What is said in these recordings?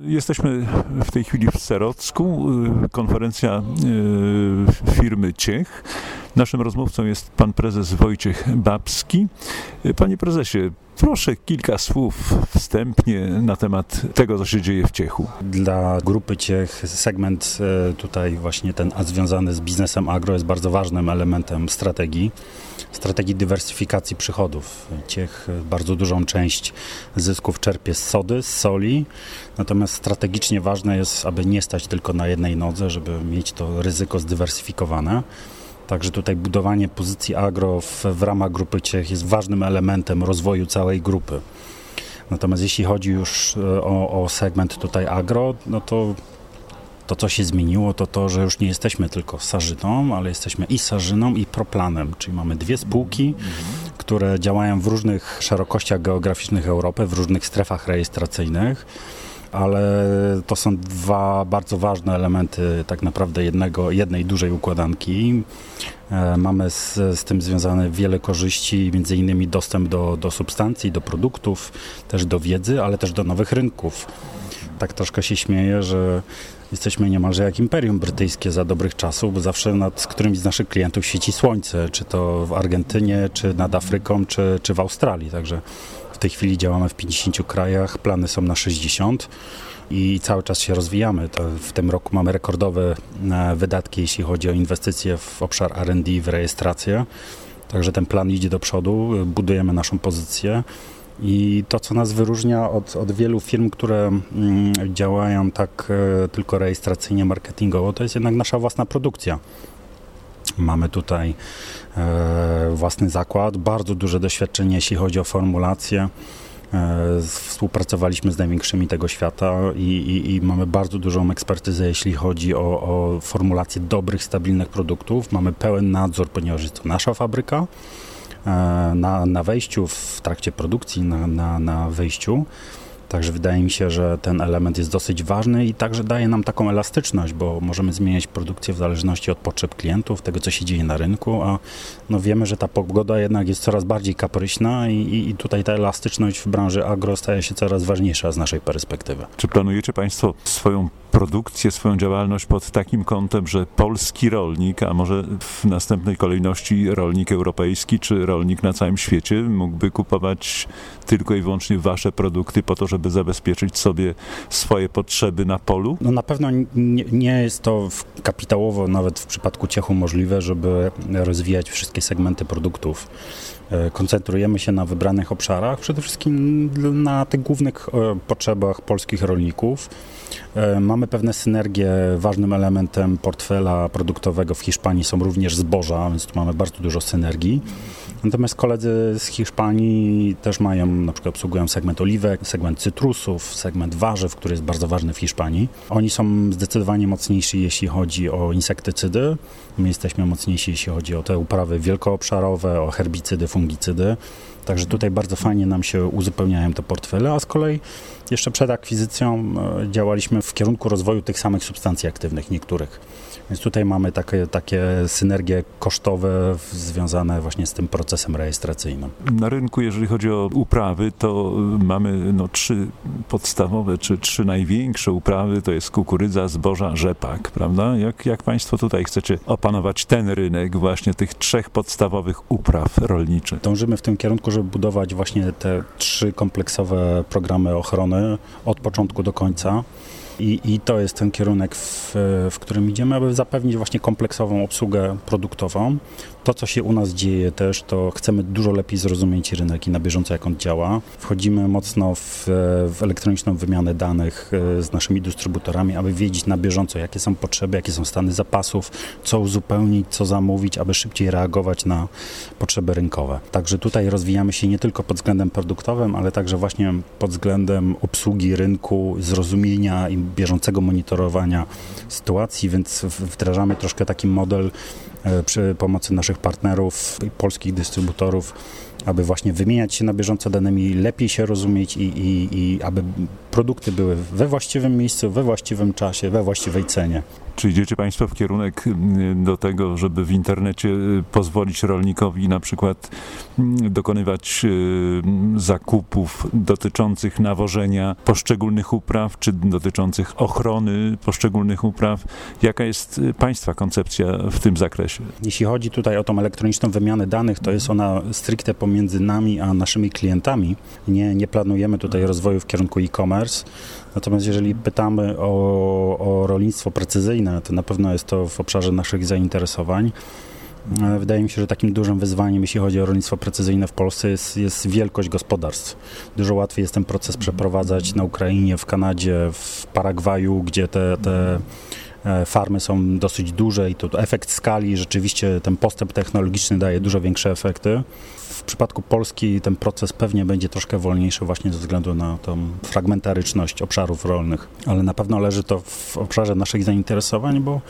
Jesteśmy w tej chwili w Serocku, y, konferencja y, firmy Ciech. Naszym rozmówcą jest pan prezes Wojciech Babski. Panie prezesie, proszę kilka słów wstępnie na temat tego, co się dzieje w Ciechu. Dla grupy Ciech segment tutaj właśnie ten związany z biznesem agro jest bardzo ważnym elementem strategii strategii dywersyfikacji przychodów. Ciech bardzo dużą część zysków czerpie z sody, z soli, natomiast strategicznie ważne jest, aby nie stać tylko na jednej nodze, żeby mieć to ryzyko zdywersyfikowane. Także tutaj budowanie pozycji agro w, w ramach grupy Ciech jest ważnym elementem rozwoju całej grupy. Natomiast jeśli chodzi już e, o, o segment tutaj agro, no to to, co się zmieniło, to to, że już nie jesteśmy tylko sarzyną, ale jesteśmy i sarzyną, i proplanem, czyli mamy dwie spółki, które działają w różnych szerokościach geograficznych Europy, w różnych strefach rejestracyjnych ale to są dwa bardzo ważne elementy tak naprawdę jednego, jednej dużej układanki. E, mamy z, z tym związane wiele korzyści, między innymi dostęp do, do substancji, do produktów, też do wiedzy, ale też do nowych rynków. Tak troszkę się śmieję, że Jesteśmy niemalże jak imperium brytyjskie za dobrych czasów, bo zawsze nad którymś z naszych klientów świeci słońce, czy to w Argentynie, czy nad Afryką, czy, czy w Australii. Także w tej chwili działamy w 50 krajach, plany są na 60 i cały czas się rozwijamy. To w tym roku mamy rekordowe e, wydatki, jeśli chodzi o inwestycje w obszar RD, w rejestrację. Także ten plan idzie do przodu, budujemy naszą pozycję. I to, co nas wyróżnia od, od wielu firm, które mm, działają tak e, tylko rejestracyjnie, marketingowo, to jest jednak nasza własna produkcja. Mamy tutaj e, własny zakład, bardzo duże doświadczenie, jeśli chodzi o formulację. E, współpracowaliśmy z największymi tego świata i, i, i, mamy bardzo dużą ekspertyzę, jeśli chodzi o, o formulację dobrych, stabilnych produktów. Mamy pełen nadzór, ponieważ jest to nasza fabryka. E, na, na wejściu, w trakcie produkcji, na, na, na wyjściu. Także wydaje mi się, że ten element jest dosyć ważny i także daje nam taką elastyczność, bo możemy zmieniać produkcję w zależności od potrzeb klientów, tego co się dzieje na rynku, a no wiemy, że ta pogoda jednak jest coraz bardziej kapryśna i, i tutaj ta elastyczność w branży agro staje się coraz ważniejsza z naszej perspektywy. Czy planujecie Państwo swoją produkcję, swoją działalność pod takim kątem, że polski rolnik, a może w następnej kolejności rolnik europejski czy rolnik na całym świecie mógłby kupować tylko i wyłącznie wasze produkty po to, żeby zabezpieczyć sobie swoje potrzeby na polu? No na pewno nie, nie jest to kapitałowo nawet w przypadku Ciechu możliwe, żeby rozwijać wszystkie segmenty produktów. E, koncentrujemy się na wybranych obszarach, przede wszystkim na tych głównych e, potrzebach polskich rolników. E, mamy pewne synergie. Ważnym elementem portfela produktowego w Hiszpanii są również zboża, więc tu mamy bardzo dużo synergii. Natomiast koledzy z Hiszpanii też mają, na przykład obsługują segment oliwek, segment cytrusów, segment warzyw, który jest bardzo ważny w Hiszpanii. Oni są zdecydowanie mocniejsi, jeśli chodzi o insektycydy. My jesteśmy mocniejsi, jeśli chodzi o te uprawy wielkoobszarowe, o herbicydy, fungicydy. Także tutaj bardzo fajnie nam się uzupełniają te portfele, a z kolei jeszcze przed akwizycją e, działaliśmy w kierunku rozwoju tych samych substancji aktywnych, niektórych. Więc tutaj mamy takie, takie synergie kosztowe związane właśnie z tym procesem rejestracyjnym. Na rynku, jeżeli chodzi o uprawy, to mamy no, trzy podstawowe, czy trzy największe uprawy, to jest kukurydza, zboża, rzepak, prawda? Jak, jak Państwo tutaj chcecie opanować ten rynek właśnie tych trzech podstawowych upraw rolniczych? Dążymy w tym kierunku, żeby budować właśnie te trzy kompleksowe programy ochrony od początku do końca. I, I, to jest ten kierunek, w, w którym idziemy, aby zapewnić właśnie kompleksową obsługę produktową. To, co się u nas dzieje też, to chcemy dużo lepiej zrozumieć rynek i na bieżąco, jak on działa. Wchodzimy mocno w, w elektroniczną wymianę danych e, z naszymi dystrybutorami, aby wiedzieć na bieżąco, jakie są potrzeby, jakie są stany zapasów, co uzupełnić, co zamówić, aby szybciej reagować na potrzeby rynkowe. Także tutaj rozwijamy się nie tylko pod względem produktowym, ale także właśnie pod względem obsługi rynku, zrozumienia i bieżącego monitorowania sytuacji, więc wdrażamy troszkę taki model e, przy pomocy naszych partnerów, polskich dystrybutorów, aby właśnie wymieniać się na bieżąco danymi, lepiej się rozumieć i, i, i aby produkty były we właściwym miejscu, we właściwym czasie, we właściwej cenie. Czy idziecie Państwo w kierunek mm, do tego, żeby w internecie y, pozwolić rolnikowi na przykład mm, dokonywać y, zakupów dotyczących nawożenia poszczególnych upraw, czy dotyczących ochrony poszczególnych upraw? Jaka jest y, Państwa koncepcja w tym zakresie? Jeśli chodzi tutaj o tą elektroniczną wymianę danych, to jest ona stricte pomiędzy nami a naszymi klientami. Nie, nie planujemy tutaj rozwoju w kierunku e-commerce. Natomiast jeżeli pytamy o, o rolnictwo precyzyjne, to na pewno jest to w obszarze naszych zainteresowań. E, wydaje mi się, że takim dużym wyzwaniem, jeśli chodzi o rolnictwo precyzyjne w Polsce, jest, jest wielkość gospodarstw. Dużo łatwiej jest ten proces przeprowadzać na Ukrainie, w Kanadzie, w Paragwaju, gdzie te, te e, farmy są dosyć duże i to efekt skali, rzeczywiście ten postęp technologiczny daje dużo większe efekty. W przypadku Polski ten proces pewnie będzie troszkę wolniejszy właśnie ze względu na tą fragmentaryczność obszarów rolnych, ale na pewno leży to w obszarze naszych zainteresowań, bo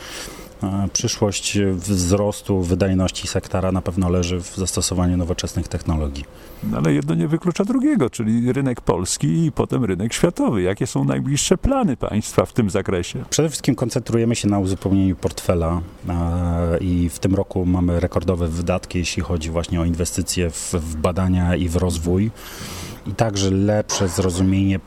Przyszłość wzrostu wydajności sektora na pewno leży w zastosowaniu nowoczesnych technologii. No ale jedno nie wyklucza drugiego, czyli rynek polski i potem rynek światowy. Jakie są najbliższe plany państwa w tym zakresie? Przede wszystkim koncentrujemy się na uzupełnieniu portfela i w tym roku mamy rekordowe wydatki, jeśli chodzi właśnie o inwestycje w, w badania i w rozwój i także lepsze zrozumienie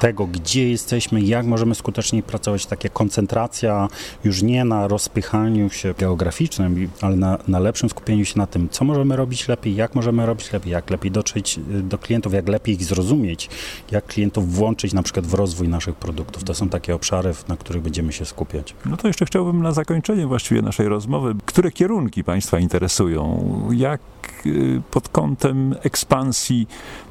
tego, gdzie jesteśmy, jak możemy skuteczniej pracować, taka koncentracja już nie na rozpychaniu się geograficznym, ale na, na lepszym skupieniu się na tym, co możemy robić lepiej, jak możemy robić lepiej, jak lepiej dotrzeć y, do klientów, jak lepiej ich zrozumieć, jak klientów włączyć na przykład w rozwój naszych produktów. To są takie obszary, na których będziemy się skupiać. No to jeszcze chciałbym na zakończenie właściwie naszej rozmowy, które kierunki Państwa interesują? Jak y, pod kątem ekspansji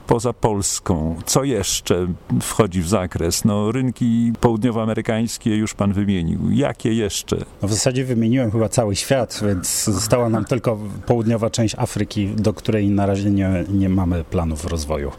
poza Polską. Co jeszcze wchodzi w zakres? No, rynki południowoamerykańskie już pan wymienił. Jakie jeszcze? No, w zasadzie wymieniłem chyba cały świat, więc została nam tylko południowa część Afryki, do której na razie nie, nie mamy planów rozwoju.